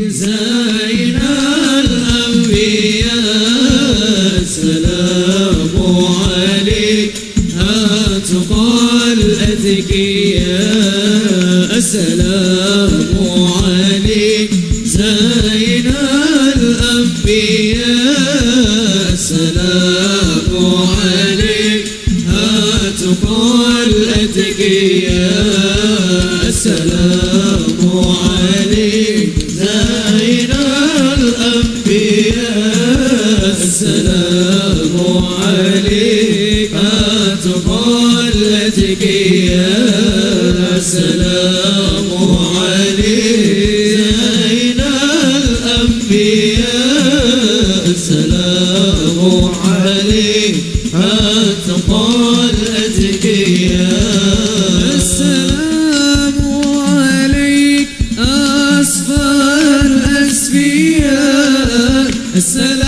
زين الأنبياء السلام عليك. هاتقال الأتقياء السلام عليك. زين الأنبياء السلام عليك. هاتقال الأتقياء زين الأنبياء السلام عليك أتقال الأتقياء السلام عليك. زين الأنبياء السلام عليك أتقال الأتقياء السلام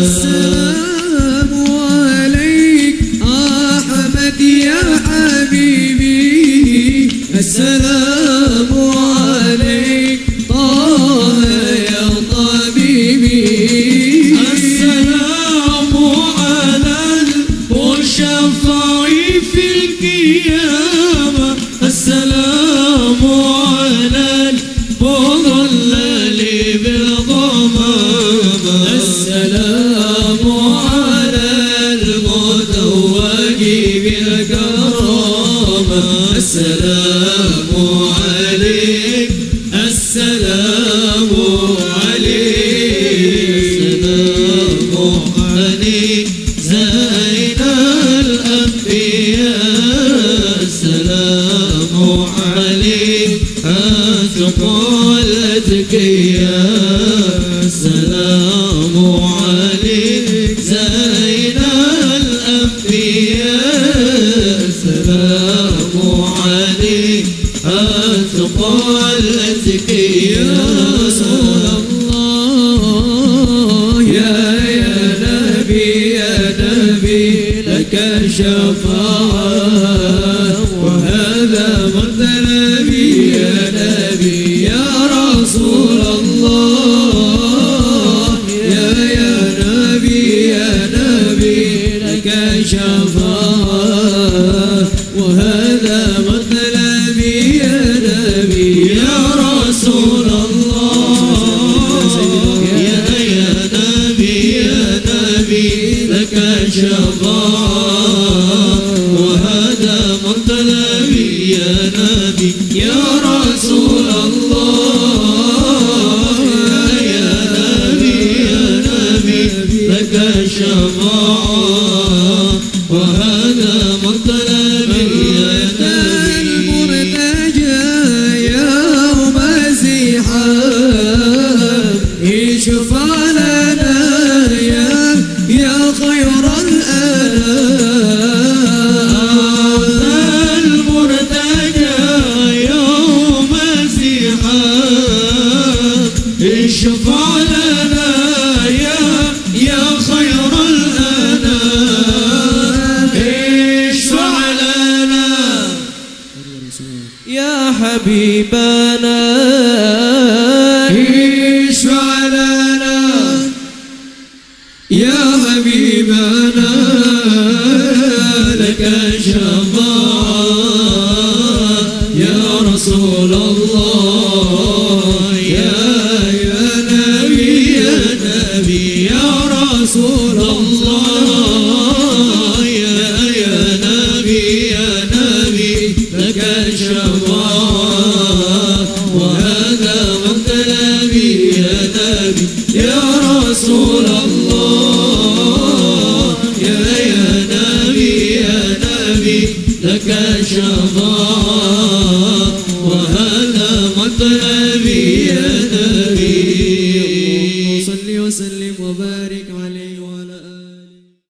السلام عليك السلام عليك. السلام عليك. السلام عليك. زين الأنبياء. السلام عليك أتقالتك يا السلام عليك زين الأنبياء أتقالتك يا رسول الله. يا يا نبي يا نبي لك شفاعة وهذا مطلبي يا نبي يا رسول الله. يا يا نبي يا نبي لك شفاعة وهذا لك شفاعة وهذا مطلبي يا نبي يا رسول حبيبنا. عيش علينا يا حبيبنا لك الشفاعة يا رسول الله يا يا نبي يا نبي يا رسول الله. مطلبي يا نبي يا رسول الله يا يا نبي يا نبي لك الشفاعة